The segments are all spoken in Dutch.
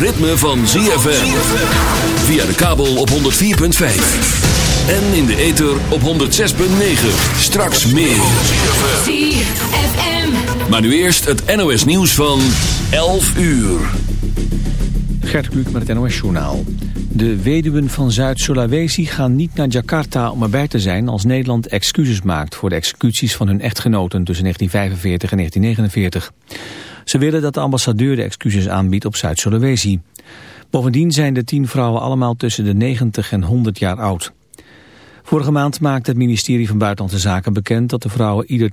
ritme van ZFM. Via de kabel op 104.5. En in de ether op 106.9. Straks meer. ZFM. Maar nu eerst het NOS nieuws van 11 uur. Gert Kluk met het NOS-journaal. De weduwen van Zuid-Sulawesi gaan niet naar Jakarta om erbij te zijn... als Nederland excuses maakt voor de executies van hun echtgenoten... tussen 1945 en 1949. Ze willen dat de ambassadeur de excuses aanbiedt op Zuid-Sulawesi. Bovendien zijn de tien vrouwen allemaal tussen de 90 en 100 jaar oud. Vorige maand maakte het ministerie van Buitenlandse Zaken bekend... dat de vrouwen ieder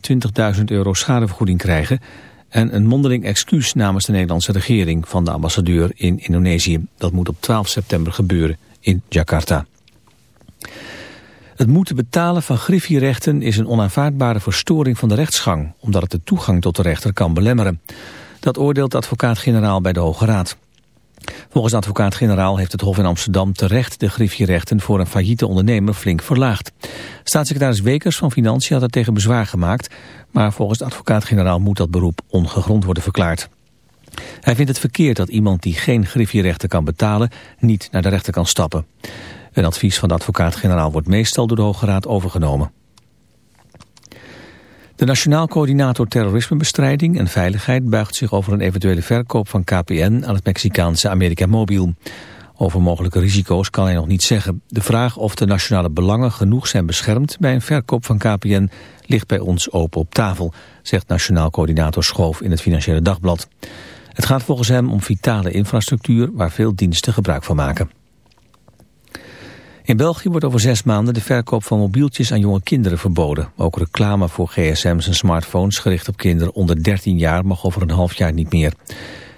20.000 euro schadevergoeding krijgen... en een mondeling excuus namens de Nederlandse regering... van de ambassadeur in Indonesië. Dat moet op 12 september gebeuren in Jakarta. Het moeten betalen van griffierechten is een onaanvaardbare verstoring van de rechtsgang... omdat het de toegang tot de rechter kan belemmeren. Dat oordeelt de advocaat-generaal bij de Hoge Raad. Volgens advocaat-generaal heeft het Hof in Amsterdam terecht de griffierechten voor een failliete ondernemer flink verlaagd. Staatssecretaris Wekers van Financiën had er tegen bezwaar gemaakt, maar volgens advocaat-generaal moet dat beroep ongegrond worden verklaard. Hij vindt het verkeerd dat iemand die geen griffierechten kan betalen niet naar de rechter kan stappen. Een advies van de advocaat-generaal wordt meestal door de Hoge Raad overgenomen. De Nationaal Coördinator Terrorismebestrijding en Veiligheid buigt zich over een eventuele verkoop van KPN aan het Mexicaanse America Mobil. Over mogelijke risico's kan hij nog niet zeggen. De vraag of de nationale belangen genoeg zijn beschermd bij een verkoop van KPN ligt bij ons open op tafel, zegt Nationaal Coördinator Schoof in het Financiële Dagblad. Het gaat volgens hem om vitale infrastructuur waar veel diensten gebruik van maken. In België wordt over zes maanden de verkoop van mobieltjes aan jonge kinderen verboden. Ook reclame voor gsm's en smartphones gericht op kinderen onder 13 jaar mag over een half jaar niet meer.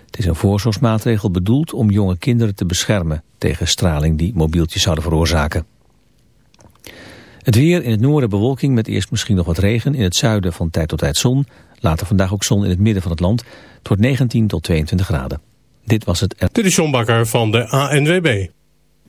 Het is een voorzorgsmaatregel bedoeld om jonge kinderen te beschermen tegen straling die mobieltjes zouden veroorzaken. Het weer in het noorden bewolking met eerst misschien nog wat regen. In het zuiden van tijd tot tijd zon. Later vandaag ook zon in het midden van het land. Het wordt 19 tot 22 graden. Dit was het... Dit is Bakker van de ANWB.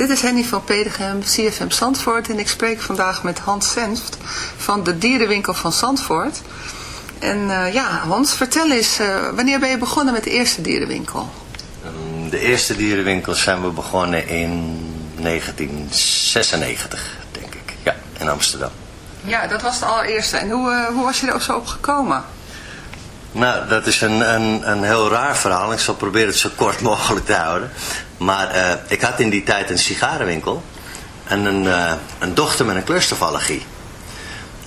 Dit is Henny van Pedegem, CFM Zandvoort en ik spreek vandaag met Hans Senft van de dierenwinkel van Zandvoort. En eh, ja, Hans, vertel eens, eh, wanneer ben je begonnen met de eerste dierenwinkel? De eerste dierenwinkel zijn we begonnen in 1996, denk ik. Ja, in Amsterdam. Ja, dat was de allereerste. En hoe, eh, hoe was je er zo op gekomen? Nou, dat is een, een, een heel raar verhaal. Ik zal proberen het zo kort mogelijk te houden. Maar eh, ik had in die tijd een sigarenwinkel. En een, eh, een dochter met een kleurstofallergie.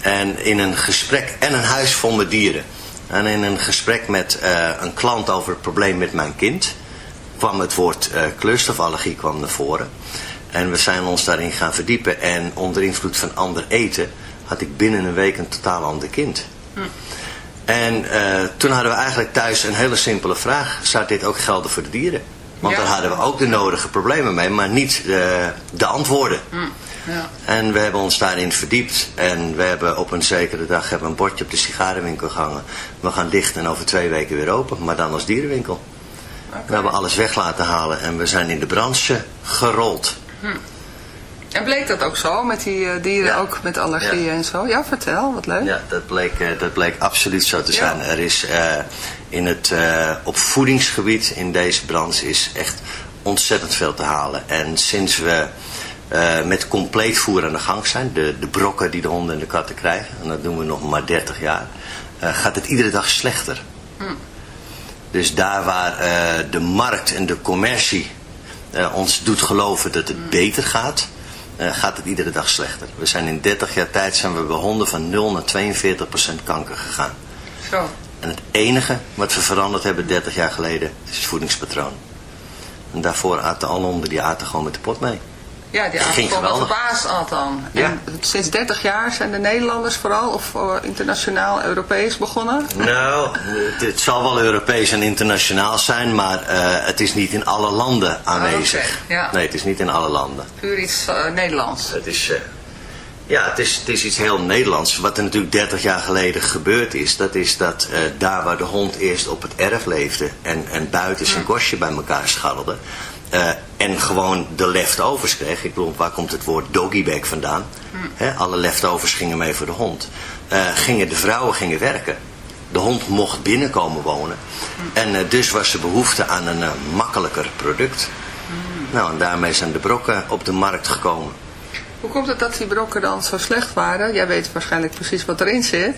En in een gesprek, en een huis vol met dieren. En in een gesprek met eh, een klant over het probleem met mijn kind... kwam het woord kleurstofallergie kwam naar voren. En we zijn ons daarin gaan verdiepen. En onder invloed van ander eten... had ik binnen een week een totaal ander kind. En eh, toen hadden we eigenlijk thuis een hele simpele vraag. Zou dit ook gelden voor de dieren? Want Ja. daar hadden we ook de nodige problemen mee, maar niet de, de antwoorden. Ja. En we hebben ons daarin verdiept. En we hebben op een zekere dag hebben een bordje op de sigarenwinkel gehangen. We gaan dicht en over twee weken weer open, maar dan als dierenwinkel. We hebben alles weg laten halen en we zijn in de branche gerold. En bleek dat ook zo, met die eh, dieren Ja. ook met allergieën Ja. en zo? Ja, vertel, wat leuk. Ja, dat bleek, eh, dat bleek absoluut zo te Ja. zijn. Er is eh, in het, eh, op voedingsgebied in deze branche is echt ontzettend veel te halen. En sinds we met compleet voer aan de gang zijn, de, de brokken die de honden en de katten krijgen, en dat doen we nog maar 30 jaar, gaat het iedere dag slechter. Dus daar waar de markt en de commercie ons doet geloven dat het beter gaat, eh, gaat het iedere dag slechter. We zijn in 30 jaar tijd zijn we bij honden van 0 naar 42 procent kanker gegaan. Zo. En het enige wat we veranderd hebben 30 jaar geleden is het voedingspatroon. En daarvoor aten alle honden die aten gewoon met de pot mee. Ja, die geweldig. baas had dan. Ja. En sinds 30 jaar zijn de Nederlanders vooral, of eh, internationaal, Europees begonnen. Nou, het, het zal wel Europees en internationaal zijn, maar eh, het is niet in alle landen aanwezig. Oké, ja. Nee, het is niet in alle landen. Puur iets eh, Nederlands. Het is, ja, het is, het is iets heel Nederlands. Wat er natuurlijk 30 jaar geleden gebeurd is, dat is dat daar waar de hond eerst op het erf leefde en, en buiten zijn kostje bij elkaar scharrelde. Eh, en gewoon de leftovers kreeg. Ik bedoel, waar komt het woord doggybag vandaan? Hè, alle leftovers gingen mee voor de hond. Eh, gingen de vrouwen gingen werken. De hond mocht binnenkomen wonen. En eh, dus was er behoefte aan een makkelijker product. Nou, en daarmee zijn de brokken op de markt gekomen. Hoe komt het dat die brokken dan zo slecht waren? Jij weet waarschijnlijk precies wat erin zit.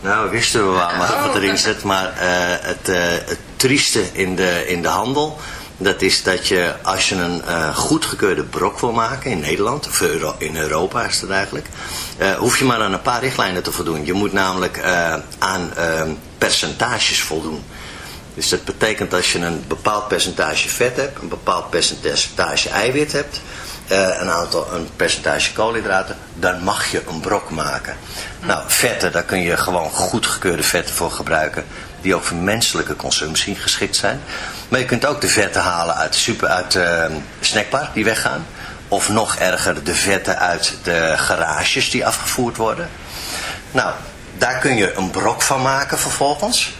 Nou, wisten we wel maar Oh, wat erin zit. Maar het, het trieste in de, in de handel... dat is dat je als je een eh goedgekeurde brok wil maken in Nederland... of in Europa is het eigenlijk... eh, hoef je maar aan een paar richtlijnen te voldoen. Je moet namelijk eh, aan eh, percentages voldoen. Dus dat betekent als je een bepaald percentage vet hebt... een bepaald percentage eiwit hebt... een aantal een percentage koolhydraten, dan mag je een brok maken. Nou, vetten, daar kun je gewoon goedgekeurde vetten voor gebruiken, die ook voor menselijke consumptie geschikt zijn. Maar je kunt ook de vetten halen uit de super, uit de snackbar die weggaan. Of nog erger, de vetten uit de garages die afgevoerd worden. Nou, daar kun je een brok van maken vervolgens.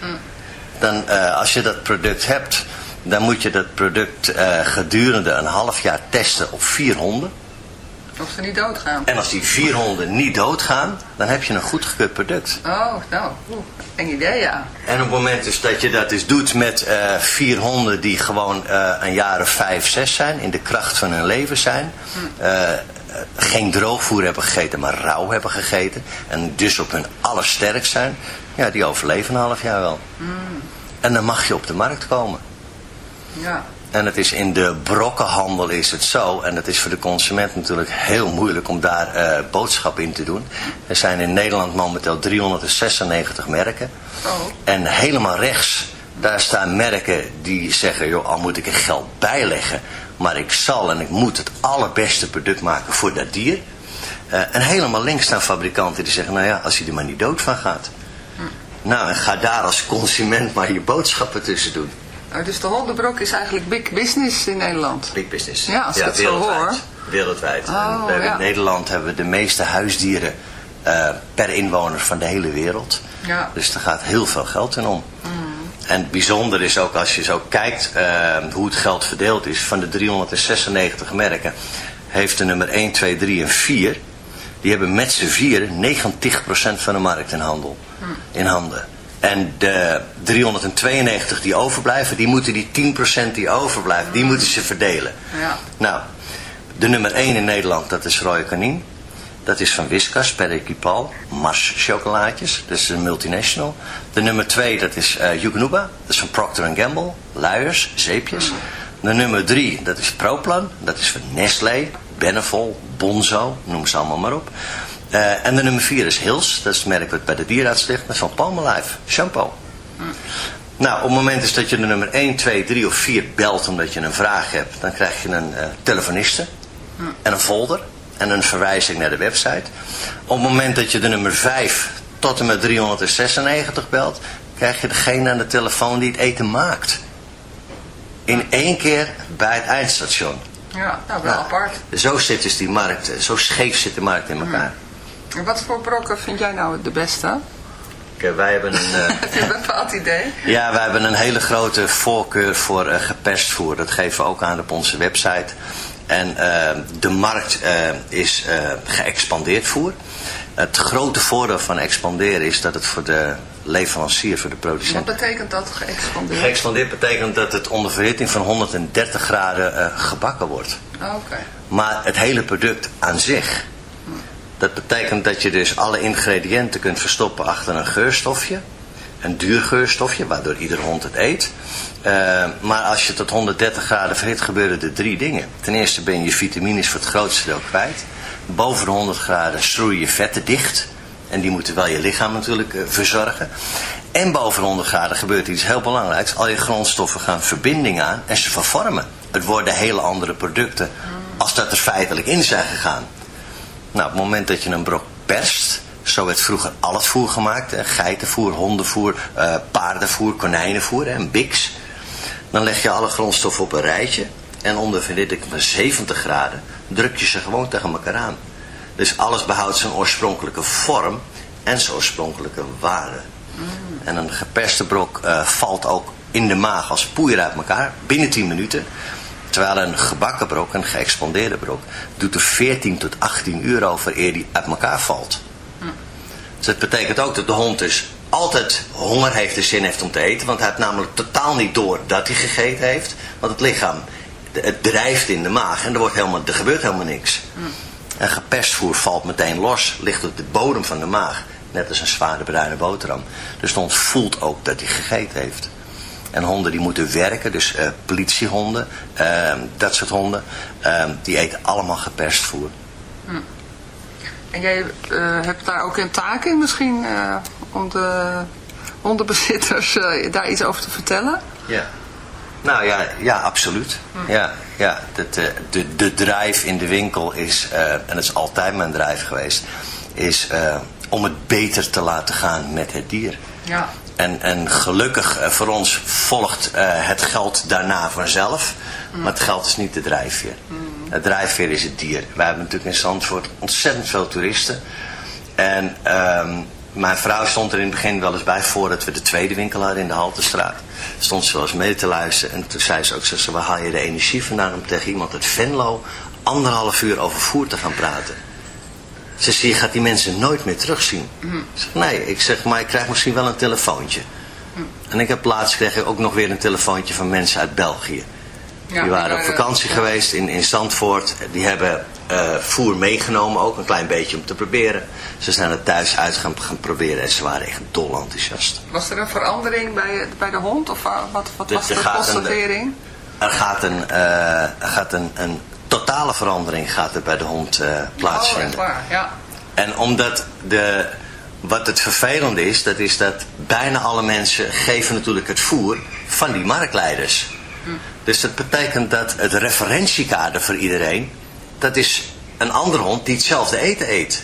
Dan, eh, als je dat product hebt, dan moet je dat product eh, gedurende een half jaar testen op vier honden. Of ze niet doodgaan. En als die vier honden niet doodgaan, dan heb je een goedgekeurd product. Oh, nou, oeh, eng idee, ja. En op het moment dus dat je dat dus doet met eh, vier honden die gewoon eh, een jaar of vijf, zes zijn, in de kracht van hun leven zijn, eh, eh, geen droogvoer hebben gegeten, maar rauw hebben gegeten, en dus op hun allersterkst zijn, ja, die overleven een half jaar wel. En dan mag je op de markt komen. Ja. En het is in de brokkenhandel is het zo, en het is voor de consument natuurlijk heel moeilijk om daar eh boodschap in te doen. Er zijn in Nederland momenteel 396 merken. Oh. En helemaal rechts, daar staan merken die zeggen, joh, al moet ik er geld bijleggen, maar ik zal en ik moet het allerbeste product maken voor dat dier. Eh, en helemaal links staan fabrikanten die zeggen, nou ja, als je er maar niet dood van gaat. Nou, en ga daar als consument maar je boodschappen tussen doen. Oh, dus de hondenbrok is eigenlijk big business in Nederland. Big business. Ja, als ik het zo wereldwijd. hoor. Wereldwijd. Oh, we ja. In Nederland hebben we de meeste huisdieren eh, per inwoner van de hele wereld. Ja. Dus er gaat heel veel geld in om. Mm. En het bijzonder is ook als je zo kijkt eh, hoe het geld verdeeld is. Van de 396 merken heeft de nummer 1, 2, 3 en 4. Die hebben met z'n vieren 90% van de markt in handel. In handen. En de 392 die overblijven, die moeten die 10% die overblijven, die moeten ze verdelen. Ja. Nou, de nummer 1 in Nederland, dat is Royal Canin. Dat is van Whiskas, per Equipal. Mars chocolaatjes, dat is een multinational. De nummer 2, dat is Yugonuba. Dat is van Procter Gamble. Luiers, zeepjes. De nummer 3, dat is Proplan. Dat is van Nestlé, Benevol, Bonzo, noem ze allemaal maar op. Eh, en de nummer 4 is Hills. Dat is het merk wat bij de dierenarts ligt. Van Palmolive, shampoo. Nou, op het moment is dat je de nummer 1, 2, 3 of 4 belt omdat je een vraag hebt, dan krijg je een eh, telefoniste en een folder en een verwijzing naar de website. Op het moment dat je de nummer 5 tot en met 396 belt, krijg je degene aan de telefoon die het eten maakt. In één keer bij het eindstation. Ja, nou wel Nou, apart. Zo zit dus die markt, zo scheef zit de markt in elkaar. En wat voor brokken vind jij nou de beste? Kijk, wij hebben een... eh, Heb je een bepaald idee? Ja, wij hebben een hele grote voorkeur voor geperst voer. Dat geven we ook aan op onze website. En eh, de markt is geëxpandeerd voer. Het grote voordeel van expanderen is dat het voor de leverancier, voor de Wat producent... betekent dat geëxpandeerd? Geëxpandeerd betekent dat het onder verhitting van 130 graden gebakken wordt. Oh, Oké. Maar het hele product aan zich, dat betekent dat je dus alle ingrediënten kunt verstoppen achter een geurstofje. Een duur geurstofje, waardoor ieder hond het eet. Eh, maar als je tot 130 graden verhit, gebeuren er drie dingen. Ten eerste ben je vitamines voor het grootste deel kwijt. Boven de 100 graden schroeien je vetten dicht. En die moeten wel je lichaam natuurlijk eh, verzorgen. En boven de 100 graden gebeurt iets heel belangrijks. Al je grondstoffen gaan verbinding aan en ze vervormen. Het worden hele andere producten als dat er feitelijk in zijn gegaan. Nou, op het moment dat je een brok perst, zo werd vroeger al het voer gemaakt. Hè, geitenvoer, hondenvoer, eh, paardenvoer, konijnenvoer, hè, een biks. Dan leg je alle grondstoffen op een rijtje. En onder verhitting van 70 graden druk je ze gewoon tegen elkaar aan. Dus alles behoudt zijn oorspronkelijke vorm en zijn oorspronkelijke waarde. En een geperste brok eh, valt ook in de maag als poeier uit elkaar binnen 10 minuten. Terwijl een gebakken brok, een geëxpandeerde brok, doet er 14 tot 18 uur over eer die uit elkaar valt. Dus dat betekent ook dat de hond dus altijd honger heeft en zin heeft om te eten. Want hij heeft namelijk totaal niet door dat hij gegeten heeft. Want het lichaam, het drijft in de maag en er, wordt helemaal, er gebeurt helemaal niks. En geperst voer valt meteen los, ligt op de bodem van de maag. Net als een zware bruine boterham. Dus de hond voelt ook dat hij gegeten heeft. En honden die moeten werken, dus eh, politiehonden, eh, dat soort honden, eh, die eten allemaal geperst voer. En jij eh, hebt daar ook een taak in misschien eh, om de hondenbezitters daar iets over te vertellen? Ja. Nou ja, ja absoluut. Ja, ja. Dat, eh, de, de drive in de winkel is, en dat is altijd mijn drive geweest, is om het beter te laten gaan met het dier. Ja. En, en gelukkig eh, voor ons volgt eh, het geld daarna vanzelf. Maar het geld is niet de drijfveer. Het drijfveer is het dier. Wij hebben natuurlijk in Zandvoort ontzettend veel toeristen. En ehm, mijn vrouw stond er in het begin wel eens bij voordat we de tweede winkel hadden in de Haltestraat. Stond ze wel eens mee te luisteren. En toen zei ze ook, ze, waar haal je de energie vandaan om tegen iemand uit Venlo anderhalf uur over voer te gaan praten? Ze zegt, je gaat die mensen nooit meer terugzien. Ik zeg, nee, ik zeg, maar ik krijg misschien wel een telefoontje. En ik heb laatst kreeg ik ook nog weer een telefoontje van mensen uit België. Ja, die waren op eh, vakantie ja. geweest in, in Zandvoort. Die hebben eh, voer meegenomen, ook een klein beetje om te proberen. Ze zijn het thuis uit gaan, gaan proberen en ze waren echt dol enthousiast. Was er een verandering bij, bij de hond of wa- wat, wat was er de een- constatering? Er gaat een, eh, er gaat een, een totale verandering gaat er bij de hond eh, Oh, plaatsvinden. waar, ja. En omdat de, wat het vervelende is, dat is dat bijna alle mensen geven natuurlijk het voer van die marktleiders. Dus dat betekent dat het referentiekader voor iedereen, dat is een andere hond die hetzelfde eten eet.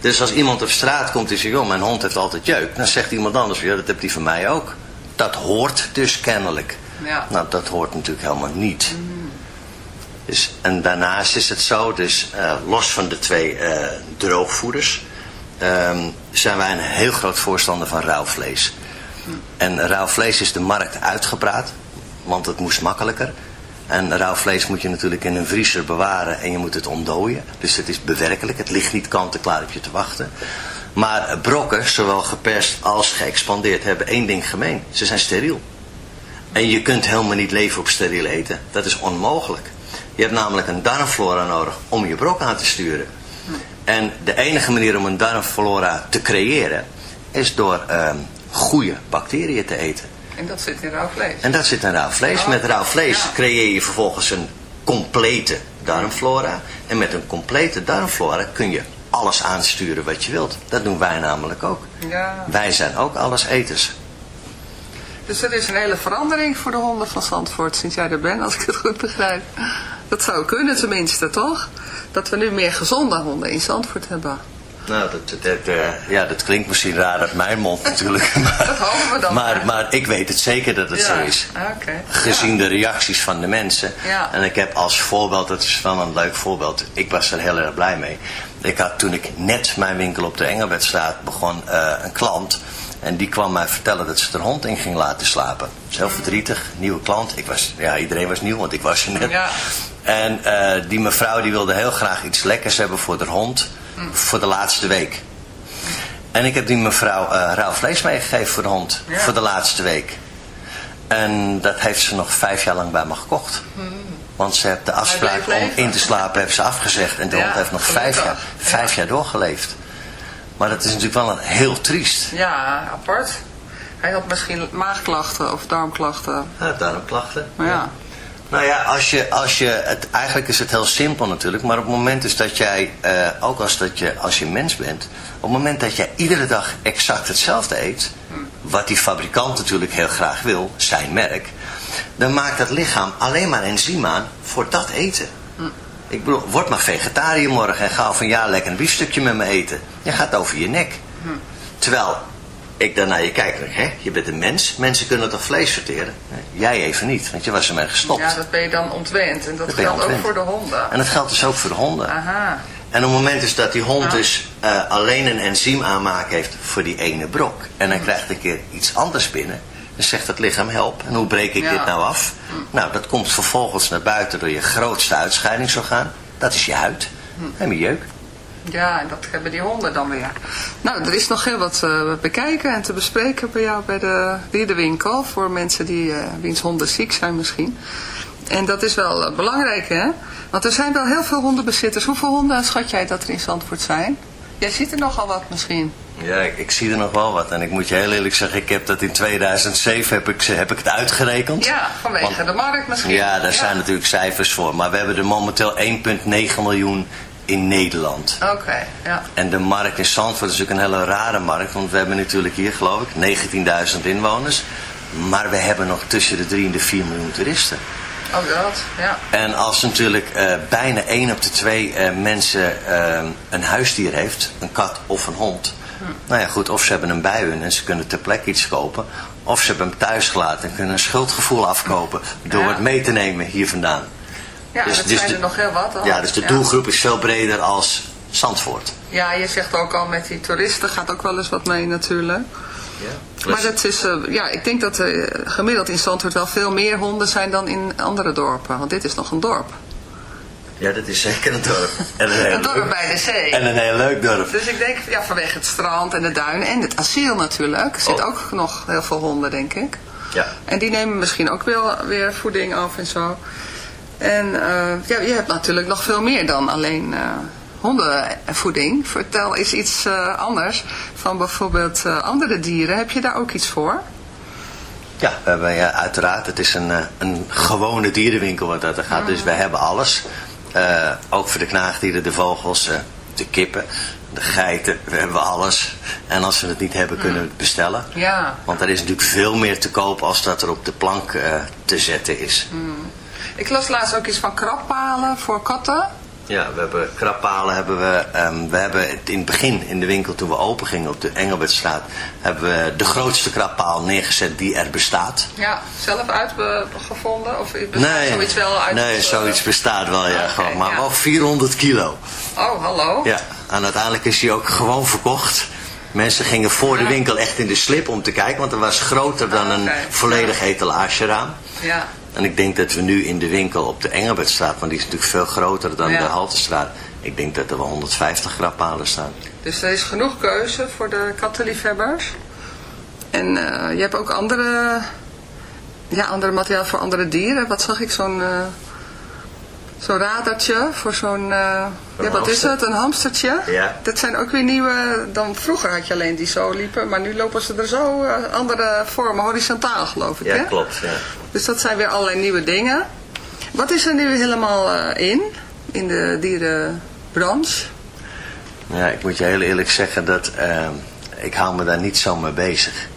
Dus als iemand op straat komt en zegt, joh, mijn hond heeft altijd jeuk, dan zegt iemand anders, ja, dat heeft die van mij ook. Dat hoort dus kennelijk. Ja. Nou, dat hoort natuurlijk helemaal niet. Dus, en daarnaast is het zo, dus eh, los van de twee eh, droogvoeders, ehm, zijn wij een heel groot voorstander van rauw vlees. En rauw vlees is de markt uitgepraat, want het moest makkelijker. En rauw vlees moet je natuurlijk in een vriezer bewaren en je moet het ontdooien. Dus het is bewerkelijk, het ligt niet kant-en-klaar op je te wachten. Maar brokken, zowel geperst als geëxpandeerd, hebben één ding gemeen. Ze zijn steriel. En je kunt helemaal niet leven op steriel eten. Dat is onmogelijk. Je hebt namelijk een darmflora nodig om je brok aan te sturen. En de enige manier om een darmflora te creëren is door ehm, goede bacteriën te eten. En dat zit in rauw vlees. En dat zit in rauw vlees. Oh, Met rauw vlees ja. creëer je vervolgens een complete darmflora. En met een complete darmflora kun je alles aansturen wat je wilt. Dat doen wij namelijk ook. Ja. Wij zijn ook alles eters. Dus er is een hele verandering voor de honden van Zandvoort sinds jij er bent, als ik het goed begrijp. Dat zou kunnen tenminste, toch? Dat we nu meer gezonde honden in Zandvoort hebben. Nou, dat, dat, eh, ja, dat klinkt misschien raar uit mijn mond natuurlijk. Maar, Dat hopen we dan. maar, maar ik weet het zeker dat het Ja. zo is. Gezien de reacties van de mensen. Ja. En ik heb als voorbeeld, dat is wel een leuk voorbeeld. Ik was er heel erg blij mee. Ik had toen ik net mijn winkel op de Engelbertstraat begon, eh, een klant. En die kwam mij vertellen dat ze er hond in ging laten slapen. Dat is heel verdrietig, nieuwe klant. Ik was, ja, iedereen was nieuw, want ik was er net. Ja. En eh, die mevrouw die wilde heel graag iets lekkers hebben voor de hond. Voor de laatste week. En ik heb die mevrouw eh rauw vlees meegegeven voor de hond. Ja. Voor de laatste week. En dat heeft ze nog vijf jaar lang bij me gekocht. Want ze heeft de afspraak om in te slapen heeft ze afgezegd. En de Ja, hond heeft nog vijf jaar, vijf jaar doorgeleefd. Maar dat is natuurlijk wel een heel triest. Ja, apart. Hij had misschien maagklachten of darmklachten. Ja, darmklachten. Maar ja. Nou ja, als je, als je het, eigenlijk is het heel simpel natuurlijk, maar op het moment is dat jij, eh, ook als, dat je, als je mens bent, op het moment dat jij iedere dag exact hetzelfde eet, wat die fabrikant natuurlijk heel graag wil, zijn merk, dan maakt dat lichaam alleen maar enzym aan voor dat eten. Ik bedoel, word maar vegetariër morgen en ga van ja lekker een biefstukje met me eten. Je gaat over je nek. Terwijl ik dan naar je kijk, hè, je bent een mens, mensen kunnen toch vlees verteren? Jij even niet, want je was ermee gestopt. Ja, dat ben je dan ontwend. En dat, geldt ook voor de honden. En dat geldt dus ook voor de honden. Aha. En op het moment is dat die hond dus eh, alleen een enzym aanmaak heeft voor die ene brok. En dan krijgt een keer iets anders binnen. Dan zegt het lichaam help. En hoe breek ik Ja. dit nou af? Nou, dat komt vervolgens naar buiten door je grootste uitscheidingsorgaan. Dat is je huid. En je jeuk. Ja, en dat hebben die honden dan weer. Nou, er is nog heel wat te bekijken en te bespreken bij jou bij de dierenwinkel. Voor mensen die, eh, wiens honden ziek zijn misschien. En dat is wel eh, belangrijk, hè? Want er zijn wel heel veel hondenbezitters. Hoeveel honden schat jij dat er in Zandvoort zijn? Jij ziet er nogal wat misschien. Ja, ik, ik zie er nog wel wat. En ik moet je heel eerlijk zeggen, ik heb dat in 2007 heb ik, heb ik het uitgerekend. Ja, vanwege Want- de markt misschien. Ja, daar zijn natuurlijk cijfers voor. Maar we hebben er momenteel 1,9 miljoen in Nederland. Oké, ja. En de markt in Zandvoort is natuurlijk een hele rare markt. Want we hebben natuurlijk hier, geloof ik, 19.000 inwoners. Maar we hebben nog tussen de 3 en de 4 miljoen toeristen. Oh, dat, ja. En als natuurlijk eh, bijna 1 op de 2 eh, mensen eh, een huisdier heeft, een kat of een hond. Nou ja, goed, of ze hebben hem bij hun en ze kunnen ter plekke iets kopen. Of ze hebben hem thuis gelaten en kunnen een schuldgevoel afkopen door Ja. het mee te nemen hier vandaan. Ja, Dus- dat dus zijn de- er nog heel wat al. Ja, dus de doelgroep is veel breder als Zandvoort. Ja, je zegt ook al met die toeristen gaat ook wel eens wat mee natuurlijk. Ja. Maar dat is, eh, ja, ik denk dat er gemiddeld in Zandvoort wel veel meer honden zijn dan in andere dorpen. Want dit is nog een dorp. Ja, dat is zeker een dorp. En een dorp leuk- bij de zee. En een heel leuk dorp. Dus ik denk, ja, vanwege het strand en de duinen en het asiel natuurlijk, zit Oh. ook nog heel veel honden, denk ik. Ja. En die nemen misschien ook wel weer voeding af en zo. En eh, ja, je hebt natuurlijk nog veel meer dan alleen eh, hondenvoeding. Vertel eens iets eh, anders van bijvoorbeeld andere dieren. Heb je daar ook iets voor? Ja, we hebben, ja, uiteraard. Het is een, een gewone dierenwinkel wat dat er gaat. Dus wij hebben alles. Ook voor de knaagdieren, de vogels, de kippen, de geiten. We hebben alles. En als we het niet hebben, kunnen we het bestellen. Ja. Want er is natuurlijk veel meer te koop als dat er op de plank te zetten is. Ik las laatst ook iets van krabbalen voor katten. Ja, we hebben krabbalen hebben we. ehm, we hebben het in het begin in de winkel toen we open gingen op de Engelbertstraat, hebben we de grootste krabpaal neergezet die er bestaat. Ja, zelf uitgevonden? Of bestaat Nee, zoiets wel uit nee, het, zoiets bestaat wel, ja. Oké, gewoon, maar ja. wel 400 kilo. Oh, hallo? Ja, en uiteindelijk is hij ook gewoon verkocht. Mensen gingen voor de winkel echt in de slip om te kijken, want er was groter dan een volledig etalageraam. Ja. En ik denk dat we nu in de winkel op de Engelbertstraat, want die is natuurlijk veel groter dan Ja. de Haltestraat. Ik denk dat er wel 150 grappalen staan. Dus er is genoeg keuze voor de kattenliefhebbers. En eh, je hebt ook andere, ja, andere materiaal voor andere dieren. Wat zag ik? Zo'n eh, zo'n radertje voor zo'n... eh, ja, wat is het? Een hamstertje? Ja. Dat zijn ook weer nieuwe... Dan vroeger had je alleen die zo liepen, maar nu lopen ze er zo eh, andere vormen, horizontaal geloof ik. Ja, hè? klopt. Ja. Dus dat zijn weer allerlei nieuwe dingen. Wat is er nu helemaal eh, in, in de dierenbranche? Ja, ik moet je heel eerlijk zeggen dat eh, ik hou me daar niet zo mee bezig.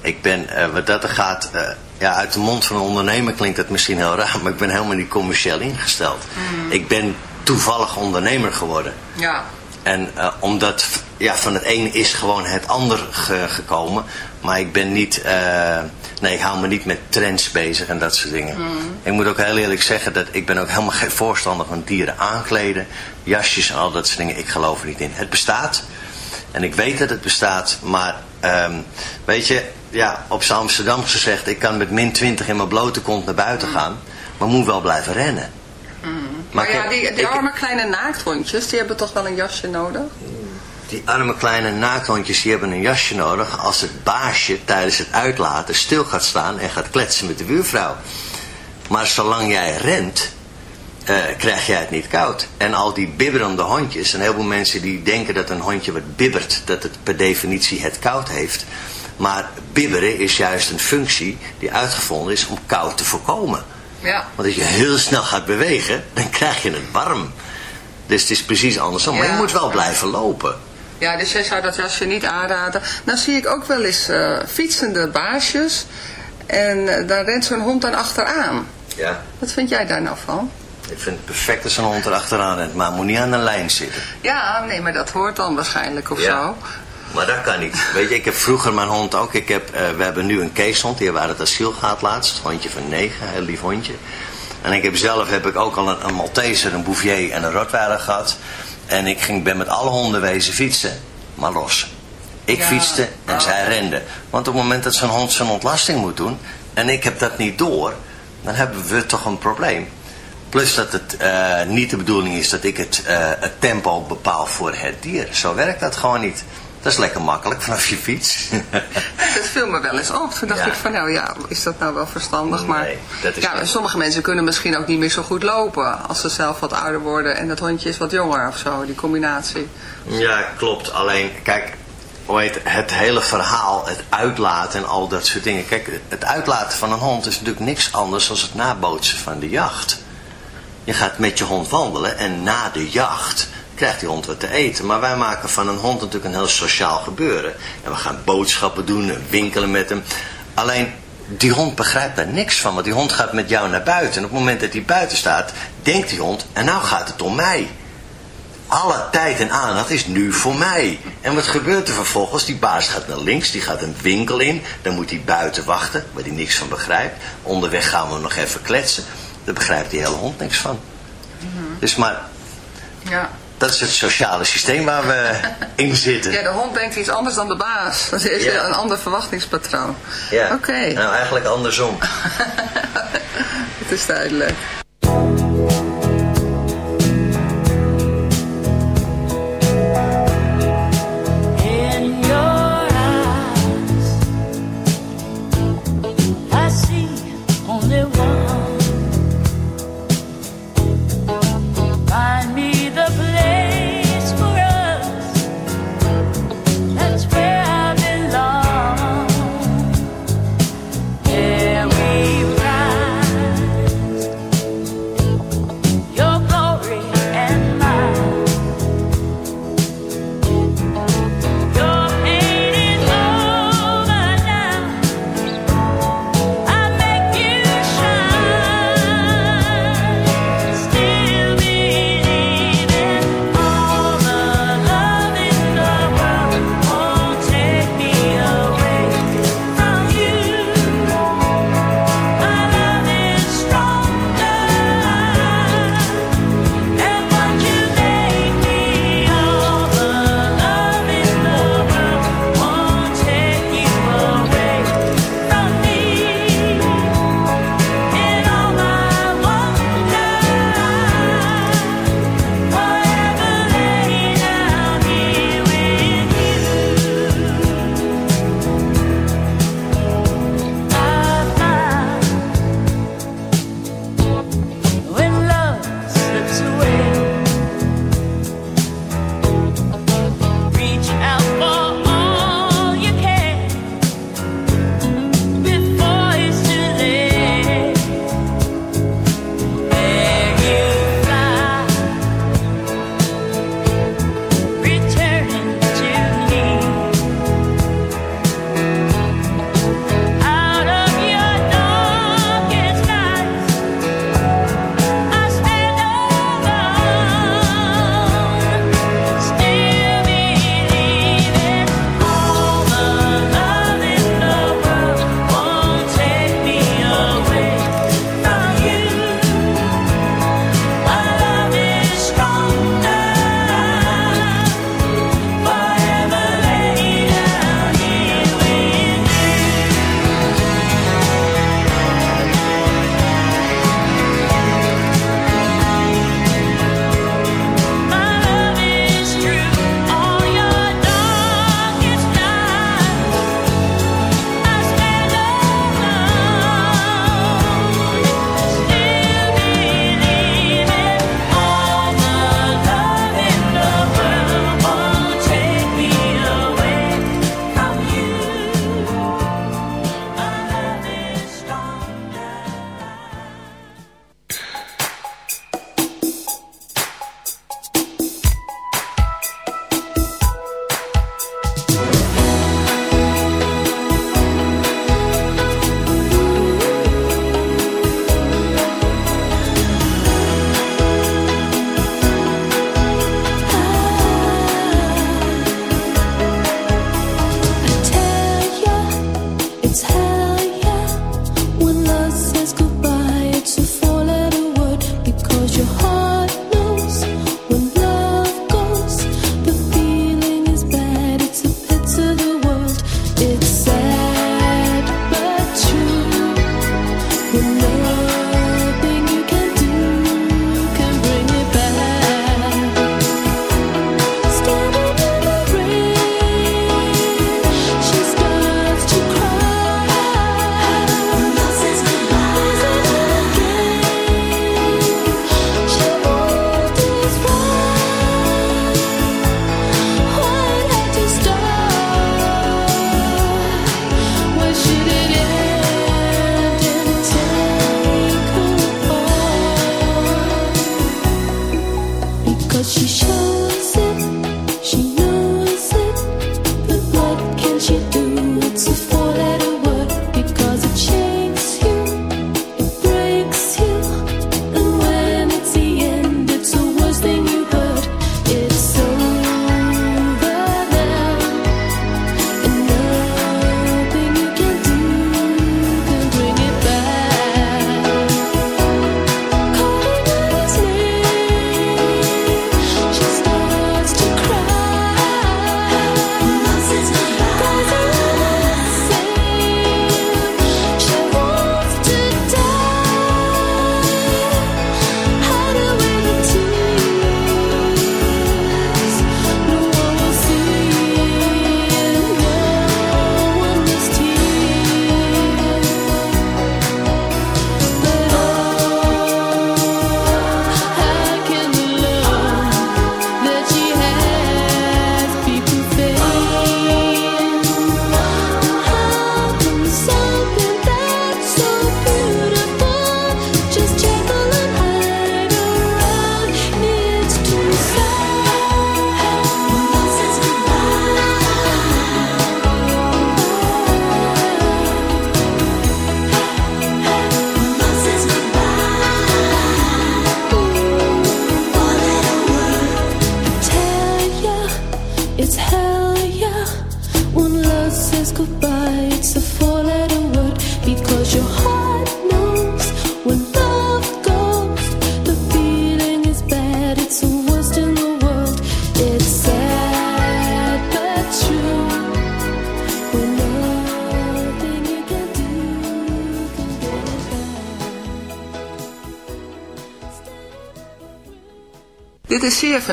Ik ben, wat dat er gaat, ja, uit de mond van een ondernemer klinkt dat misschien heel raar, maar ik ben helemaal niet commercieel ingesteld. Ik ben toevallig ondernemer geworden. Ja. En eh, omdat ja, van het een is gewoon het ander ge- gekomen. Maar ik ben niet, eh, nee, ik hou me niet met trends bezig en dat soort dingen. Ik moet ook heel eerlijk zeggen dat ik ben ook helemaal geen voorstander van dieren aankleden. Jasjes en al dat soort dingen, ik geloof er niet in. Het bestaat. En ik weet dat het bestaat, maar ehm, weet je, ja, op z'n Amsterdam gezegd, ik kan met min 20 in mijn blote kont naar buiten gaan, maar moet wel blijven rennen. Maar, ja, die, die ik- arme kleine naakthondjes, die hebben toch wel een jasje nodig? Die arme kleine naakhondjes die hebben een jasje nodig als het baasje tijdens het uitlaten stil gaat staan en gaat kletsen met de buurvrouw. Maar zolang jij rent, eh, krijg jij het niet koud. En al die bibberende hondjes, en heel veel mensen die denken dat een hondje wat bibbert, dat het per definitie het koud heeft. Maar bibberen is juist een functie die uitgevonden is om koud te voorkomen. Ja. Want als je heel snel gaat bewegen, dan krijg je het warm. Dus het is precies andersom. Maar je moet wel blijven lopen. Ja, dus jij zou dat jasje niet aanraden. Nou zie ik ook wel eens eh, fietsende baasjes. En eh, daar rent zo'n hond dan achteraan. Ja. Wat vind jij daar nou van? Ik vind het perfect als een hond erachteraan rent, maar moet niet aan de lijn zitten. Ja, nee, maar dat hoort dan waarschijnlijk of Ja. zo. Maar dat kan niet. Weet je, ik heb vroeger mijn hond ook. Ik heb, eh, we hebben nu een keeshond, die uit het asiel gehad laatst. Hondje van negen, heel lief hondje. En ik heb zelf heb ik ook al een, een Malteser, een Bouvier en een Rottweiler gehad. En ik ging, ben met alle honden wezen fietsen, maar los. Ik Ja. fietste en Oh. zij rende. Want op het moment dat zo'n hond zijn ontlasting moet doen... en ik heb dat niet door, dan hebben we toch een probleem. Plus dat het eh, niet de bedoeling is dat ik het, eh, het tempo bepaal voor het dier. Zo werkt dat gewoon niet. Dat is lekker makkelijk vanaf je fiets. Dat viel me wel eens op. Toen dacht Ja. ik van, nou ja, is dat nou wel verstandig? Nee, maar dat is ja, niet. sommige mensen kunnen misschien ook niet meer zo goed lopen. Als ze zelf wat ouder worden en dat hondje is wat jonger of zo. Die combinatie. Ja, klopt. Alleen, kijk, hoe heet, het hele verhaal, het uitlaten en al dat soort dingen. Kijk, het uitlaten van een hond is natuurlijk niks anders dan het nabootsen van de jacht. Je gaat met je hond wandelen en na de jacht krijgt die hond wat te eten. Maar wij maken van een hond natuurlijk een heel sociaal gebeuren. En we gaan boodschappen doen en winkelen met hem. Alleen, die hond begrijpt daar niks van. Want die hond gaat met jou naar buiten. En op het moment dat hij buiten staat, denkt die hond, en nou gaat het om mij. Alle tijd en aandacht is nu voor mij. En wat gebeurt er vervolgens? Die baas gaat naar links, die gaat een winkel in. Dan moet hij buiten wachten, waar hij niks van begrijpt. Onderweg gaan we nog even kletsen. Daar begrijpt die hele hond niks van. Dus maar, Ja. Dat is het sociale systeem waar we in zitten. ja, de hond denkt iets anders dan de baas. Dat is Ja. een ander verwachtingspatroon. Ja. Oké, Nou, eigenlijk andersom. het is duidelijk.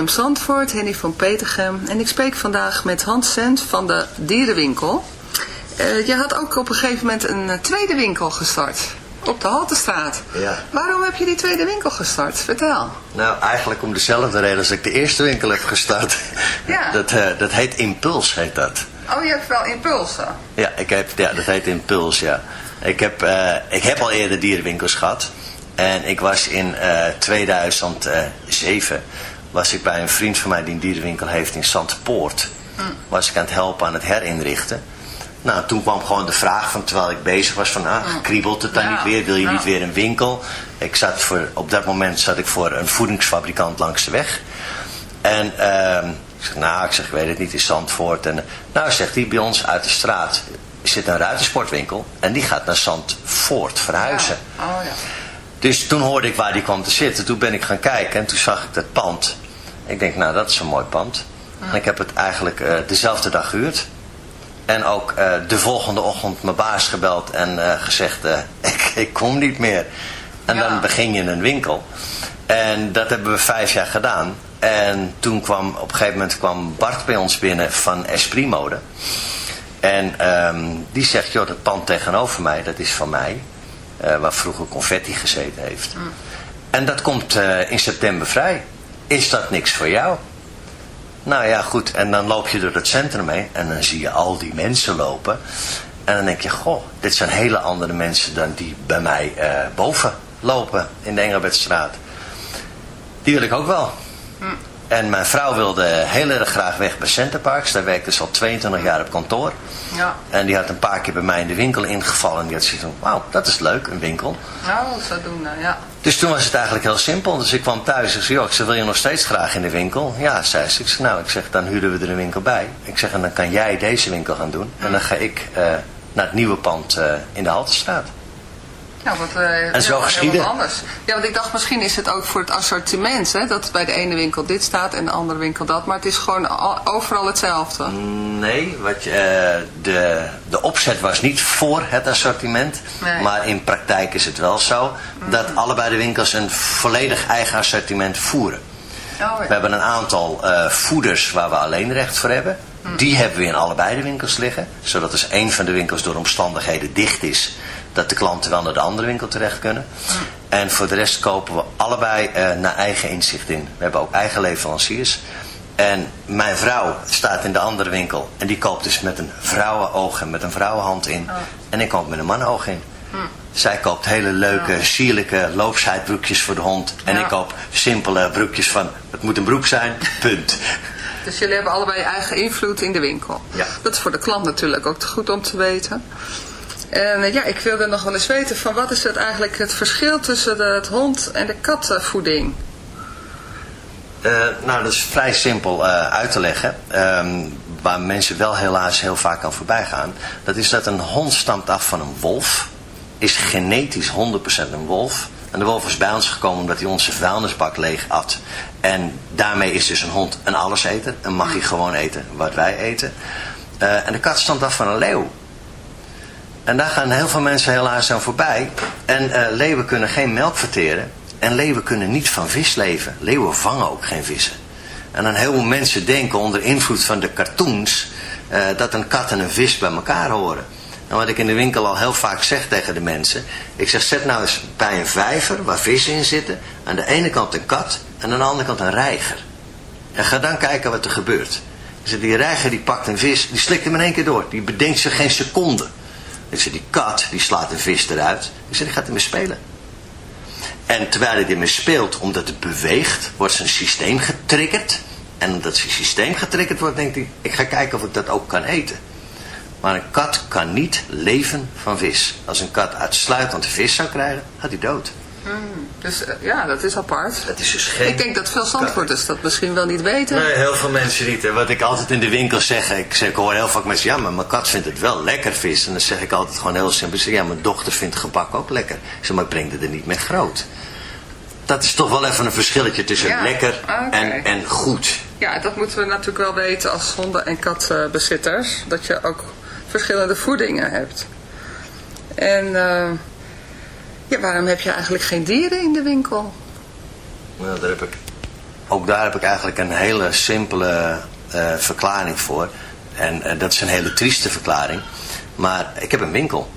Zandvoort, Henny van Petergem. En ik spreek vandaag met Hans Sent van de Dierenwinkel. Eh, je had ook op een gegeven moment een eh, tweede winkel gestart. Op de Haltestraat. Ja. Waarom heb je die tweede winkel gestart? Vertel. Nou, eigenlijk om dezelfde reden als ik de eerste winkel heb gestart. Ja. Dat, eh, dat heet Impuls, heet dat. Oh, je hebt wel impulsen. Ja, ik heb, ja dat heet Impuls, ja. Ik heb, ik heb al eerder dierenwinkels gehad. En ik was in eh, 2007 was ik bij een vriend van mij die een dierenwinkel heeft in Zandpoort. Was ik aan het helpen aan het herinrichten. Nou, toen kwam gewoon de vraag van, terwijl ik bezig was van, ah, kriebelt het dan Ja. niet weer? Wil je Ja. niet weer een winkel? Ik zat voor, op dat moment zat ik voor een voedingsfabrikant langs de weg. En ehm, ik zeg, nou, ik zeg, ik weet het niet, in Zandvoort. En, nou, zegt hij, bij ons uit de straat zit een ruitensportwinkel. En die gaat naar Zandvoort verhuizen. Oh ja. Dus toen hoorde ik waar die kwam te zitten. Toen ben ik gaan kijken en toen zag ik dat pand. Ik denk, nou, dat is een mooi pand. En ik heb het eigenlijk eh, dezelfde dag gehuurd. En ook eh, de volgende ochtend mijn baas gebeld en eh, gezegd, ik, ik kom niet meer. En Ja. dan begin je een winkel. En dat hebben we vijf jaar gedaan. En toen kwam, op een gegeven moment kwam Bart bij ons binnen van Esprit Mode. En ehm, die zegt, joh, dat pand tegenover mij, dat is van mij. waar vroeger confetti gezeten heeft. En dat komt in september vrij. Is dat niks voor jou? Nou ja, goed. En dan loop je door het centrum heen en dan zie je al die mensen lopen. En dan denk je, goh, dit zijn hele andere mensen dan die bij mij eh, boven lopen in de Engelbertstraat. Die wil ik ook wel. En mijn vrouw wilde heel erg graag weg bij Centerparks. Daar werkte ze al 22 jaar op kantoor. Ja. En die had een paar keer bij mij in de winkel ingevallen. En die had zoiets van, wauw, dat is leuk, een winkel. Nou, zodoende, ja. Dus toen was het eigenlijk heel simpel. Dus ik kwam thuis en zei, joh, ik zei, wil je nog steeds graag in de winkel? Ja, zei ze. Ik zeg, nou, ik zeg, dan huren we er een winkel bij. Ik zeg, en dan kan jij deze winkel gaan doen. En dan ga ik eh, naar het nieuwe pand eh, in de Haltestraat. Ja, wat, eh, En zo ja, geschieden. anders. Ja, want ik dacht misschien is het ook voor het assortiment, hè, dat bij de ene winkel dit staat en de andere winkel dat. Maar het is gewoon al- overal hetzelfde. Nee, wat eh, de, de opzet was niet voor het assortiment. Nee. Maar in praktijk is het wel zo dat allebei de winkels een volledig eigen assortiment voeren. Oh, We ja. hebben een aantal eh, voeders waar we alleen recht voor hebben. Die hebben we in allebei de winkels liggen. Zodat als één van de winkels door omstandigheden dicht is... dat de klanten wel naar de andere winkel terecht kunnen. En voor de rest kopen we allebei eh, naar eigen inzicht in. We hebben ook eigen leveranciers. En mijn vrouw staat in de andere winkel. En die koopt dus met een vrouwenoog en met een vrouwenhand in. En ik koop met een mannenoog in. Zij koopt hele leuke, sierlijke loopsheidbroekjes voor de hond. En Ja. ik koop simpele broekjes van, het moet een broek zijn, punt. Dus jullie hebben allebei je eigen invloed in de winkel. Ja. Dat is voor de klant natuurlijk ook goed om te weten. En eh, ja, ik wilde nog wel eens weten van wat is het eigenlijk het verschil tussen de, het hond- en de katvoeding? Eh, nou, dat is vrij simpel eh, uit te leggen. Ehm, waar mensen wel helaas heel vaak aan voorbij gaan. Dat is dat een hond stamt af van een wolf. Is genetisch 100% een wolf. En de wolf is bij ons gekomen omdat hij onze vuilnisbak leeg at. En daarmee is dus een hond een alleseter. En mag hij gewoon eten wat wij eten. En de kat stamt af van een leeuw. En daar gaan heel veel mensen helaas aan voorbij. En eh, leeuwen kunnen geen melk verteren. En leeuwen kunnen niet van vis leven. Leeuwen vangen ook geen vissen. En heel veel mensen denken onder invloed van de cartoons... eh, dat een kat en een vis bij elkaar horen. En wat ik in de winkel al heel vaak zeg tegen de mensen... Ik zeg, zet nou eens bij een vijver waar vissen in zitten... aan de ene kant een kat en aan de andere kant een reiger. En ga dan kijken wat er gebeurt. Zeg, die reiger die pakt een vis, die slikt hem in één keer door. Die bedenkt zich geen seconde. Ik zeg, die kat die slaat een vis eruit. Ik zeg, die gaat ermee spelen. En terwijl hij ermee speelt, omdat het beweegt, wordt zijn systeem getriggerd. En omdat zijn systeem getriggerd wordt, denkt hij, ik ga kijken of ik dat ook kan eten. Maar een kat kan niet leven van vis. Als een kat uitsluitend vis zou krijgen, had hij dood. Hmm, dus eh, ja, dat is apart. Dat is dus geen... Ik denk dat veel Zandvoorters dat misschien wel niet weten. Nee, heel veel mensen niet. Wat ik altijd in de winkel zeg, ik, zeg, ik hoor heel vaak mensen, ja, maar mijn kat vindt het wel lekker vis. En dan zeg ik altijd gewoon heel simpel, zeg, ja, mijn dochter vindt gebak ook lekker. Ik zeg, maar ik breng het er niet mee groot. Dat is toch wel even een verschilletje tussen Ja, lekker en, en goed. Ja, dat moeten we natuurlijk wel weten als honden- en katbezitters. Dat je ook verschillende voedingen hebt. En eh, ja, waarom heb je eigenlijk geen dieren in de winkel? Nou, daar heb ik ook daar heb ik eigenlijk een hele simpele eh, verklaring voor. En eh, dat is een hele trieste verklaring. Maar ik heb een winkel.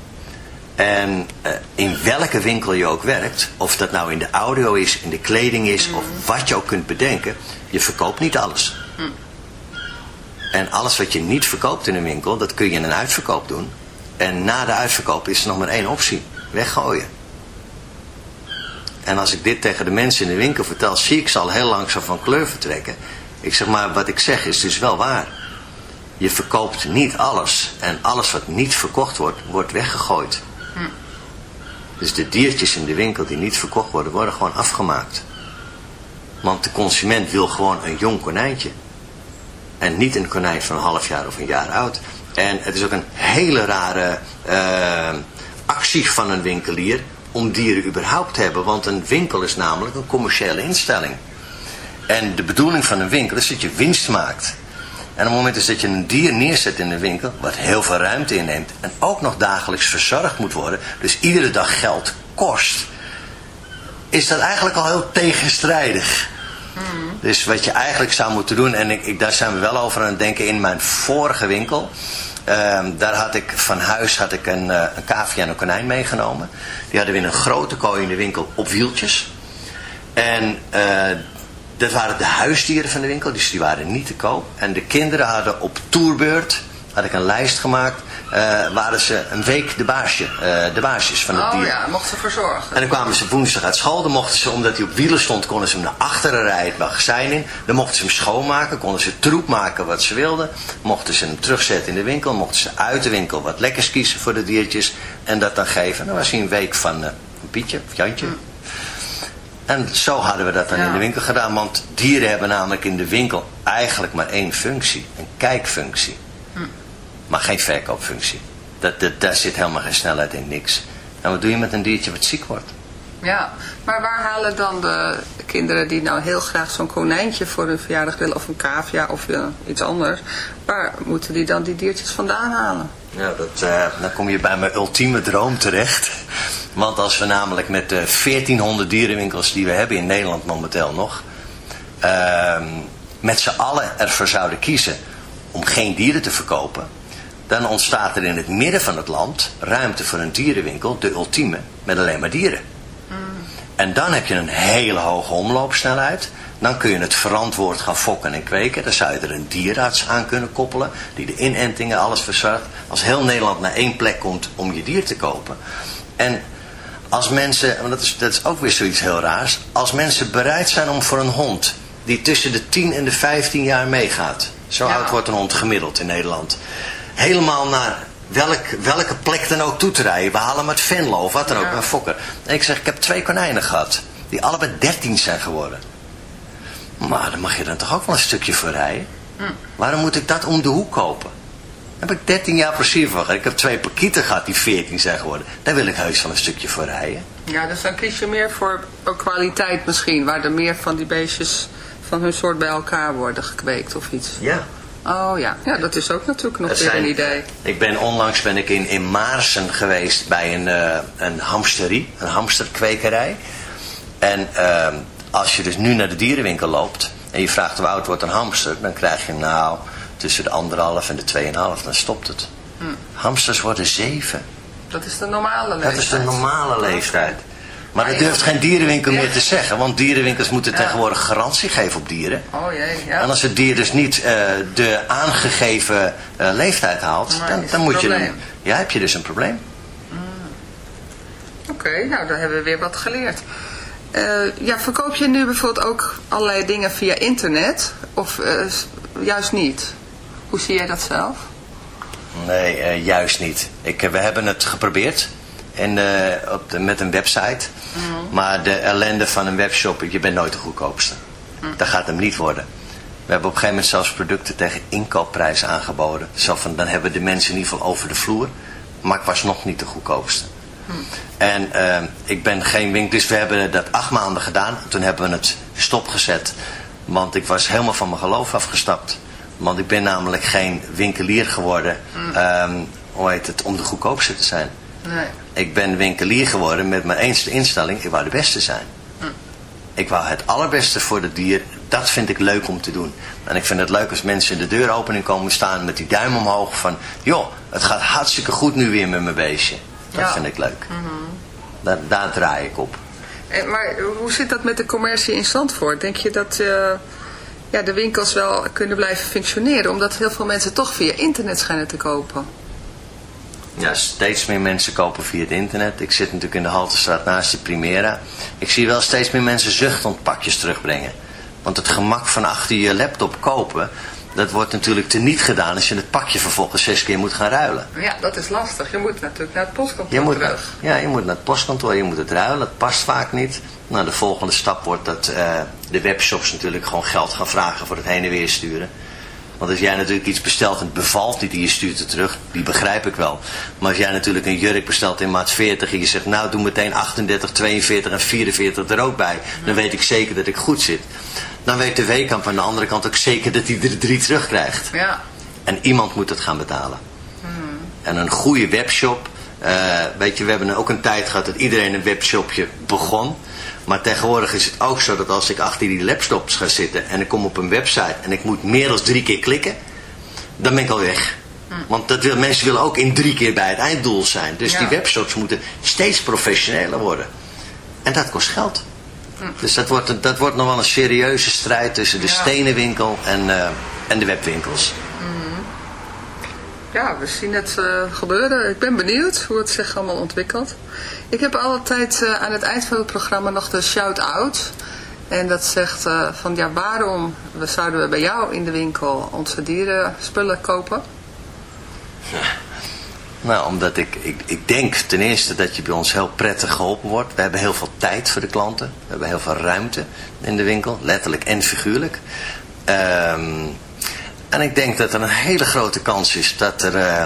En eh, in welke winkel je ook werkt, of dat nou in de audio is, in de kleding is, of wat je ook kunt bedenken, je verkoopt niet alles. En alles wat je niet verkoopt in een winkel, dat kun je in een uitverkoop doen. En na de uitverkoop is er nog maar één optie. Weggooien. En als ik dit tegen de mensen in de winkel vertel, zie ik ze al heel langzaam van kleur vertrekken. Ik zeg maar, wat ik zeg is dus wel waar. Je verkoopt niet alles. En alles wat niet verkocht wordt, wordt weggegooid. Dus de diertjes in de winkel die niet verkocht worden, worden gewoon afgemaakt. Want de consument wil gewoon een jong konijntje. En niet een konijn van een half jaar of een jaar oud. En het is ook een hele rare eh, actie van een winkelier om dieren überhaupt te hebben. Want een winkel is namelijk een commerciële instelling. En de bedoeling van een winkel is dat je winst maakt. En op het moment is dat je een dier neerzet in een winkel, wat heel veel ruimte inneemt en ook nog dagelijks verzorgd moet worden, dus iedere dag geld kost, is dat eigenlijk al heel tegenstrijdig. Dus wat je eigenlijk zou moeten doen, en ik, ik, daar zijn we wel over aan het denken in mijn vorige winkel. Ehm, daar had ik van huis had ik een, eh, een cavia en een konijn meegenomen. Die hadden we in een grote kooi in de winkel op wieltjes. En eh, dat waren de huisdieren van de winkel, dus die waren niet te koop. En de kinderen hadden op tourbeurt, had ik een lijst gemaakt, eh, waren ze een week de baasje, eh, de baasjes van het Oh dier. ja, mocht ze verzorgen. En dan kwamen ze woensdag uit school. Dan mochten ze, omdat hij op wielen stond, konden ze hem naar achteren rijden het magazijn in. Dan mochten ze hem schoonmaken. Konden ze troep maken wat ze wilden. Mochten ze hem terugzetten in de winkel. Mochten ze uit de winkel wat lekkers kiezen voor de diertjes. En dat dan geven. Dan was hij een week van eh, een Pietje of Jantje. En zo hadden we dat dan in de winkel gedaan. Want dieren hebben namelijk in de winkel eigenlijk maar één functie. Een kijkfunctie. Maar geen verkoopfunctie. Dat, dat, daar zit helemaal geen snelheid in, niks. En wat doe je met een diertje wat ziek wordt? Ja, maar waar halen dan de kinderen die nou heel graag zo'n konijntje voor hun verjaardag willen, of een cavia of eh, iets anders, waar moeten die dan die diertjes vandaan halen? Ja, dat, eh, dan kom je bij mijn ultieme droom terecht. Want als we namelijk met de 1400 dierenwinkels die we hebben in Nederland momenteel nog, ehm, met z'n allen ervoor zouden kiezen om geen dieren te verkopen, dan ontstaat er in het midden van het land ruimte voor een dierenwinkel, de ultieme, met alleen maar dieren. En dan heb je een hele hoge omloopsnelheid. Dan kun je het verantwoord gaan fokken en kweken. Dan zou je er een dierarts aan kunnen koppelen. Die de inentingen, alles verzorgt. Als heel Nederland naar één plek komt om je dier te kopen. En als mensen, want dat is, dat is ook weer zoiets heel raars. Als mensen bereid zijn om voor een hond die tussen de 10 en de 15 jaar meegaat. Zo oud wordt een hond gemiddeld in Nederland. Helemaal naar welk, welke plek dan ook toe te rijden. We halen hem uit Venlo of wat dan ook, een fokker. En ik zeg, ik heb twee konijnen gehad. Die allebei 13 zijn geworden. Maar dan mag je dan toch ook wel een stukje voor rijden? Waarom moet ik dat om de hoek kopen? Daar heb ik 13 jaar plezier van gehad. Ik heb twee pakieten gehad die 14 zijn geworden. Daar wil ik heus wel een stukje voor rijden. Ja, dus dan kies je meer voor kwaliteit misschien, waar er meer van die beestjes van hun soort bij elkaar worden gekweekt of iets. Ja. Oh ja, ja dat is ook natuurlijk nog Er weer een idee. Ik ben onlangs ben ik in, in Maarsen geweest bij een, eh, een hamsterie, een hamsterkwekerij. En ehm, als je dus nu naar de dierenwinkel loopt en je vraagt hoe oud wordt een hamster, dan krijg je nou tussen de anderhalf en de tweeënhalf, dan stopt het. Hm. Hamsters worden zeven. Dat is de normale leeftijd. Dat is de normale leeftijd. Maar dat durft geen dierenwinkel meer te zeggen, want dierenwinkels moeten Ja. tegenwoordig garantie geven op dieren. Oh jee, ja. En als het dier dus niet eh, de aangegeven eh, leeftijd haalt, Maar dan, dan moet je... probleem. Ja, heb je dus een probleem. Oké, nou daar hebben we weer wat geleerd. Eh, ja, verkoop je nu bijvoorbeeld ook allerlei dingen via internet? Of juist niet? Hoe zie jij dat zelf? Nee, juist niet. Ik, we hebben het geprobeerd en, eh, op de, met een website. Maar de ellende van een webshop, je bent nooit de goedkoopste. Dat gaat hem niet worden. We hebben op een gegeven moment zelfs producten tegen inkoopprijs aangeboden. Zo van, dan hebben de mensen in ieder geval over de vloer. Maar ik was nog niet de goedkoopste. En eh, ik ben geen winkel, dus we hebben dat acht maanden gedaan. Toen hebben we het stopgezet. Want ik was helemaal van mijn geloof afgestapt. Want ik ben namelijk geen winkelier geworden, ehm, hoe heet het, om de goedkoopste te zijn. Nee. Ik ben winkelier geworden met mijn eens instelling, ik wou de beste zijn. Ik wou het allerbeste voor het dier dat vind ik leuk om te doen. En ik vind het leuk als mensen in de deuropening komen staan met die duim omhoog van... joh, het gaat hartstikke goed nu weer met mijn beestje. Dat Ja. vind ik leuk. daar, daar draai ik op. En, maar hoe zit dat met de commercie in Zandvoort? Denk je dat eh, ja, de winkels wel kunnen blijven functioneren? Omdat heel veel mensen toch via internet schijnen te kopen. Ja, steeds meer mensen kopen via het internet. Ik zit natuurlijk in de Haltestraat naast de Primera. Ik zie wel steeds meer mensen zuchtend pakjes terugbrengen. Want het gemak van achter je laptop kopen... dat wordt natuurlijk teniet gedaan als je het pakje vervolgens zes keer moet gaan ruilen. Ja, dat is lastig. Je moet natuurlijk naar het postkantoor Je moet, terug. ja, je moet naar het postkantoor, je moet het ruilen. Dat past vaak niet. Nou, de volgende stap wordt dat eh, de webshops natuurlijk gewoon geld gaan vragen voor het heen en weer sturen. Want als jij natuurlijk iets bestelt en het bevalt niet en je stuurt het terug, die begrijp ik wel. Maar als jij natuurlijk een jurk bestelt in maat 40 en je zegt nou doe meteen 38, 42 en 44 er ook bij. Dan weet ik zeker dat ik goed zit. Dan weet de weekamp aan de andere kant ook zeker dat hij er drie terugkrijgt. Ja. En iemand moet het gaan betalen. En een goede webshop. eh, weet je, we hebben ook een tijd gehad dat iedereen een webshopje begon. Maar tegenwoordig is het ook zo dat als ik achter die laptops ga zitten en ik kom op een website en ik moet meer dan drie keer klikken, dan ben ik al weg. Want dat wil, mensen willen ook in drie keer bij het einddoel zijn. Dus Ja. die webshops moeten steeds professioneler worden. En dat kost geld. Dus dat wordt, dat wordt nog wel een serieuze strijd tussen de Ja. stenenwinkel en, eh, en de webwinkels. Ja, we zien het eh, gebeuren. Ik ben benieuwd hoe het zich allemaal ontwikkelt. Ik heb altijd eh, aan het eind van het programma nog de shout-out. En dat zegt eh, van ja, waarom zouden we bij jou in de winkel onze dierenspullen kopen? Nou, omdat ik, ik, ik denk ten eerste dat je bij ons heel prettig geholpen wordt. We hebben heel veel tijd voor de klanten. We hebben heel veel ruimte in de winkel, letterlijk en figuurlijk. Ehm, en ik denk dat er een hele grote kans is dat er eh,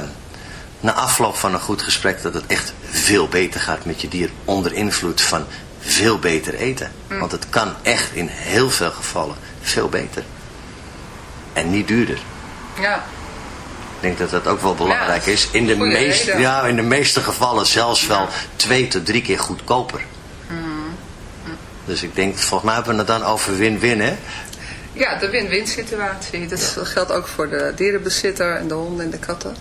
na afloop van een goed gesprek... dat het echt veel beter gaat met je dier onder invloed van veel beter eten. Want het kan echt in heel veel gevallen veel beter. En niet duurder. Ja, Ik denk dat dat ook wel belangrijk Ja, is. In de, goeie meest, reden. ja, in de meeste gevallen zelfs wel twee tot drie keer goedkoper. Mm. Dus ik denk, volgens mij hebben we het dan over win-win, hè? Ja de win-win situatie. Dat geldt ook voor de dierenbezitter en de honden en de katten.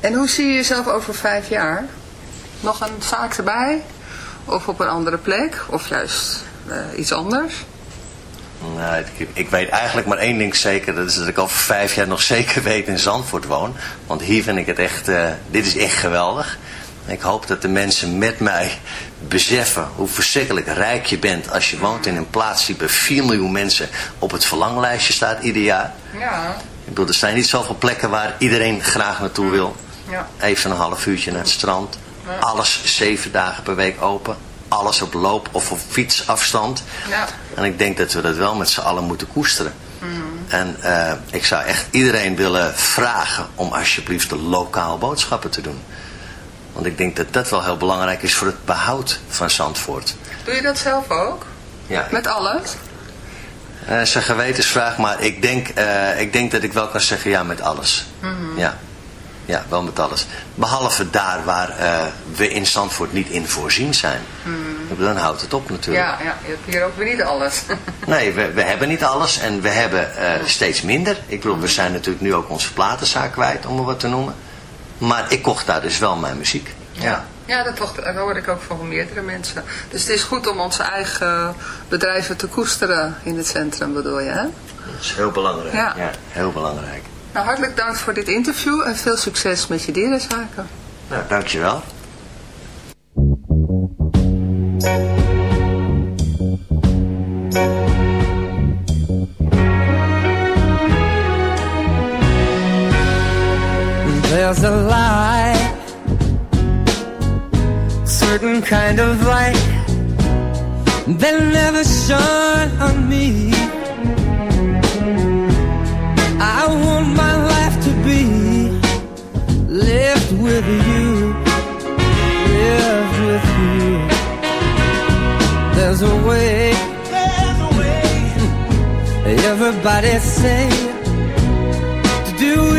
En hoe zie je jezelf over vijf jaar? Nog een zaak erbij? Of op een andere plek? Of juist eh, iets anders? Nou, ik, ik weet eigenlijk maar één ding zeker. Dat is dat ik over vijf jaar nog zeker weet in Zandvoort woon. Want hier vind ik het echt, eh, dit is echt geweldig. Ik hoop dat de mensen met mij beseffen hoe verschrikkelijk rijk je bent als je woont in een plaats die bij 4 miljoen mensen op het verlanglijstje staat ieder jaar. Ja, Ik bedoel, er zijn niet zoveel plekken waar iedereen graag naartoe wil. ja. Even een half uurtje naar het strand. Ja. Alles zeven dagen per week open. Alles op loop- of op fietsafstand. Ja. En ik denk dat we dat wel met z'n allen moeten koesteren. En eh, ik zou echt iedereen willen vragen om alsjeblieft de lokaal boodschappen te doen. Want ik denk dat dat wel heel belangrijk is voor het behoud van Zandvoort. Doe je dat zelf ook? Ja, Met alles? Eh, is een gewetensvraag, maar ik denk, eh, ik denk dat ik wel kan zeggen ja met alles. Ja. ja, wel met alles. Behalve daar waar eh, we in Zandvoort niet in voorzien zijn. Bedoel, Dan houdt het op natuurlijk. Ja, ja, je hebt hier ook weer niet alles. Nee, we, we hebben niet alles en we hebben eh, steeds minder. Ik bedoel, we zijn natuurlijk nu ook onze platenzaak kwijt, om maar wat te noemen. Maar ik kocht daar dus wel mijn muziek. Ja. Ja, dat, toch, dat hoor ik ook van meerdere mensen. Dus het is goed om onze eigen bedrijven te koesteren in het centrum, bedoel je, hè? Dat is heel belangrijk. Ja. ja heel belangrijk. Nou, hartelijk dank voor dit interview en veel succes met je dierenzaken. Nou, dankjewel. There's a light, certain kind of light that never shone on me. I want my life to be lived with you, lived with you. There's a way, there's a way. Everybody say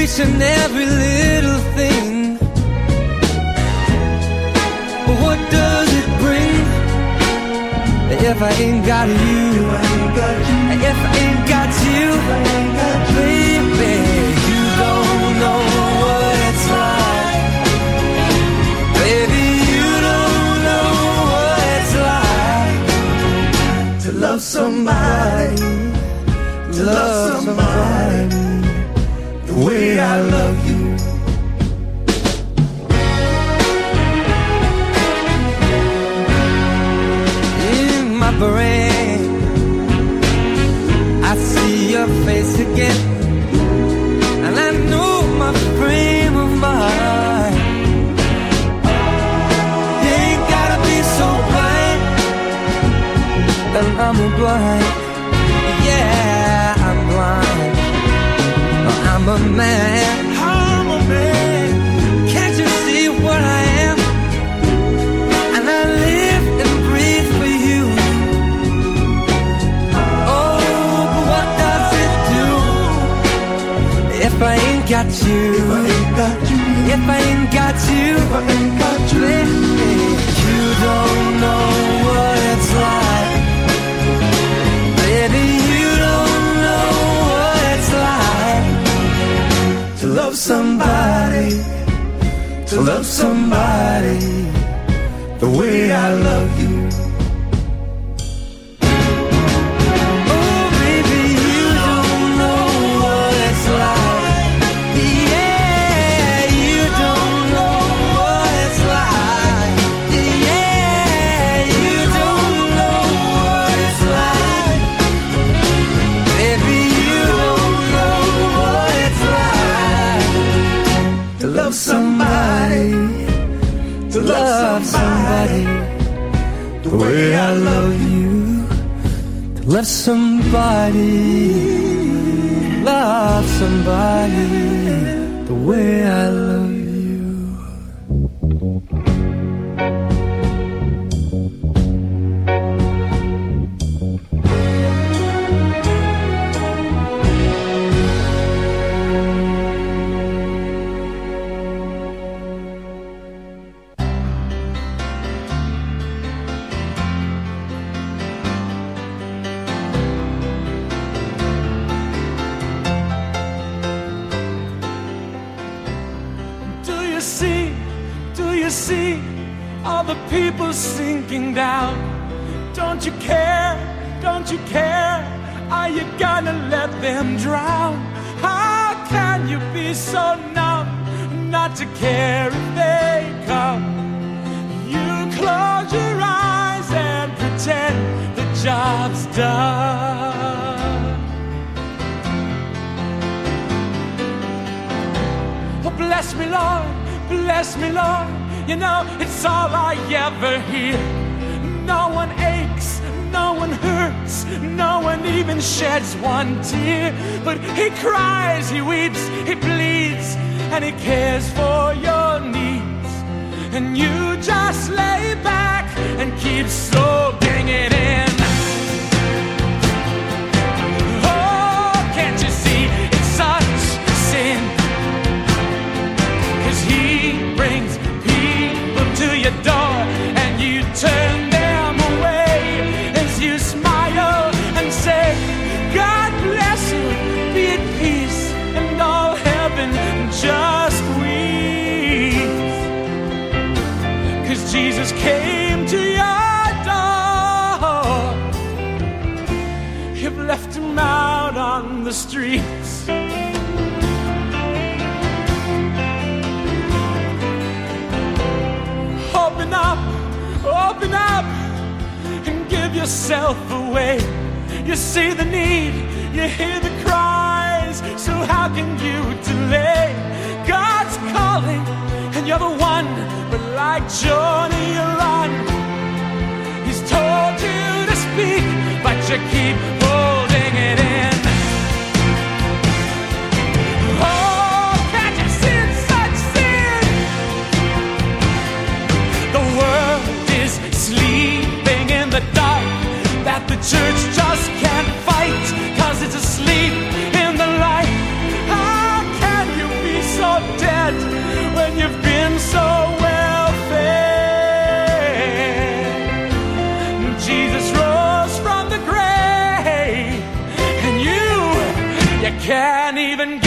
each and every little thing. But what does it bring if if I ain't got you, if I ain't got you, baby, you don't know what it's like. Baby, you don't know what it's like to love somebody, to love somebody way I love you. in my brain. I see your face again, and I know my frame of mind. Ain't gotta be so blind, I'm blind. I'm a man. I'm a man. Can't you see what I am? And I live and breathe for you. Oh, but what does it do if I ain't got you? If I ain't got you, if I ain't got you, if I ain't got you, you don't know somebody, to love somebody the way I love you. Somebody, love somebody the way I love sinking down? Don't you care? Don't you care? Are you gonna let them drown? How can you be so numb not to care if they come? You close your eyes and pretend the job's done. Oh, bless me, Lord, bless me, Lord. You know, it's all I ever hear. No one aches, no one hurts, no one even sheds one tear. But He cries, He weeps, He bleeds, and He cares for your needs. And you just lay back and keep soaking it in. Streets. Open up, open up, and give yourself away. You see the need, you hear the cries, so how can you delay? God's calling, and you're the one, but like Johnny, you run. He's told you to speak, but you keep holding it in. church just can't fight, cause it's asleep in the light. How can you be so dead when you've been so well fed? Jesus rose from the grave, and you, you can't even